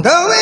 Though